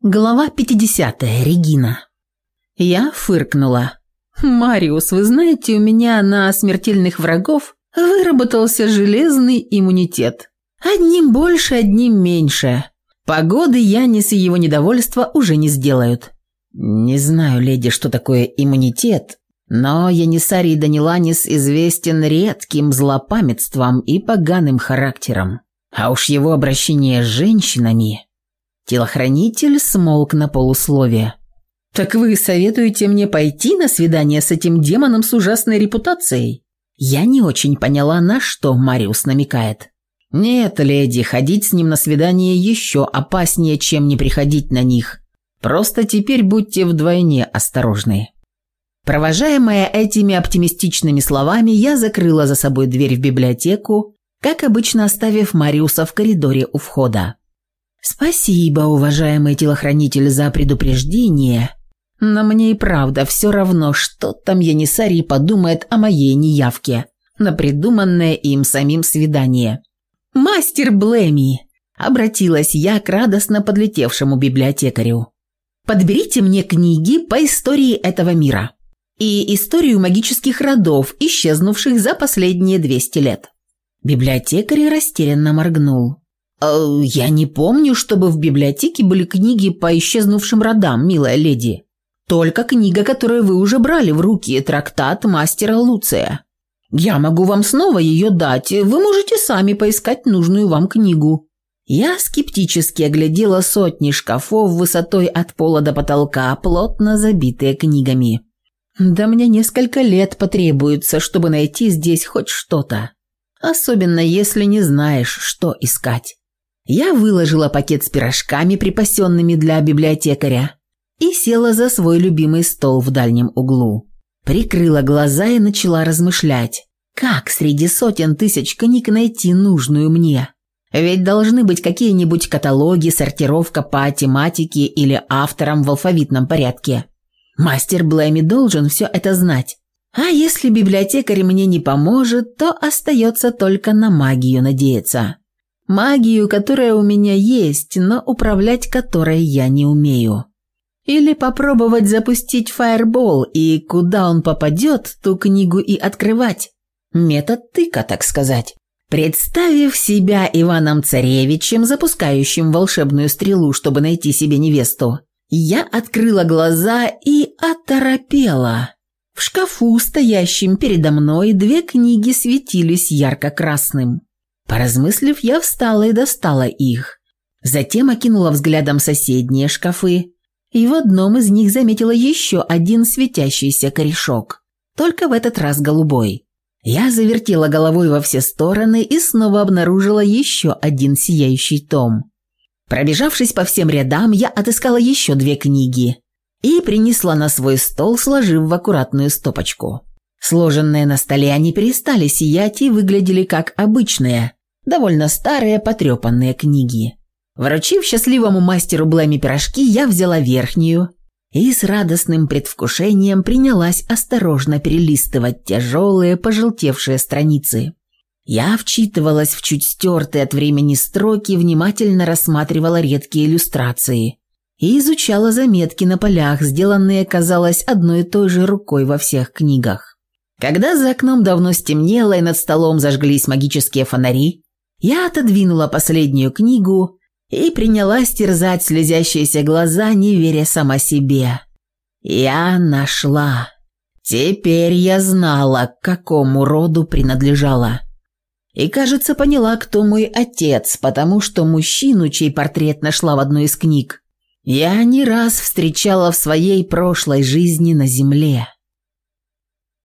Глава 50. Регина. Я фыркнула. «Мариус, вы знаете, у меня на смертельных врагов выработался железный иммунитет. Одним больше, одним меньше. Погоды Янис и его недовольство уже не сделают». «Не знаю, леди, что такое иммунитет, но Янисарий Даниланис известен редким злопамятством и поганым характером. А уж его обращение с женщинами...» Телохранитель смолк на полусловие. «Так вы советуете мне пойти на свидание с этим демоном с ужасной репутацией?» Я не очень поняла, на что Мариус намекает. «Нет, леди, ходить с ним на свидание еще опаснее, чем не приходить на них. Просто теперь будьте вдвойне осторожны». Провожаемая этими оптимистичными словами, я закрыла за собой дверь в библиотеку, как обычно оставив Мариуса в коридоре у входа. «Спасибо, уважаемый телохранитель, за предупреждение. Но мне и правда все равно, что там Янисарий подумает о моей неявке на придуманное им самим свидание». «Мастер Блэми!» – обратилась я к радостно подлетевшему библиотекарю. «Подберите мне книги по истории этого мира и историю магических родов, исчезнувших за последние 200 лет». Библиотекарь растерянно моргнул. Э, я не помню, чтобы в библиотеке были книги по исчезнувшим родам, милая леди. Только книга, которую вы уже брали в руки, трактат мастера Луция. Я могу вам снова ее дать, вы можете сами поискать нужную вам книгу». Я скептически оглядела сотни шкафов высотой от пола до потолка, плотно забитые книгами. «Да мне несколько лет потребуется, чтобы найти здесь хоть что-то. Особенно если не знаешь, что искать». Я выложила пакет с пирожками, припасенными для библиотекаря, и села за свой любимый стол в дальнем углу. Прикрыла глаза и начала размышлять, как среди сотен тысяч книг найти нужную мне. Ведь должны быть какие-нибудь каталоги, сортировка по тематике или авторам в алфавитном порядке. Мастер Блэми должен все это знать. А если библиотекарь мне не поможет, то остается только на магию надеяться магию, которая у меня есть, но управлять которой я не умею. Или попробовать запустить фаербол, и куда он попадет, ту книгу и открывать. Метод тыка, так сказать. Представив себя Иваном Царевичем, запускающим волшебную стрелу, чтобы найти себе невесту, я открыла глаза и оторопела. В шкафу, стоящем передо мной, две книги светились ярко-красным. Поразмыслив, я встала и достала их. Затем окинула взглядом соседние шкафы, и в одном из них заметила еще один светящийся корешок, только в этот раз голубой. Я завертела головой во все стороны и снова обнаружила еще один сияющий том. Пробежавшись по всем рядам, я отыскала еще две книги и принесла на свой стол, сложив в аккуратную стопочку. Сложенные на столе они перестали сиять и выглядели как обычные, довольно старые, потрепанные книги. Вручив счастливому мастеру Блэми пирожки, я взяла верхнюю и с радостным предвкушением принялась осторожно перелистывать тяжелые, пожелтевшие страницы. Я вчитывалась в чуть стертые от времени строки, внимательно рассматривала редкие иллюстрации и изучала заметки на полях, сделанные, казалось, одной и той же рукой во всех книгах. Когда за окном давно стемнело и над столом зажглись магические фонари, я отодвинула последнюю книгу и принялась терзать слезящиеся глаза, не веря сама себе. Я нашла. Теперь я знала, к какому роду принадлежала. И, кажется, поняла, кто мой отец, потому что мужчину, чей портрет нашла в одной из книг, я не раз встречала в своей прошлой жизни на земле.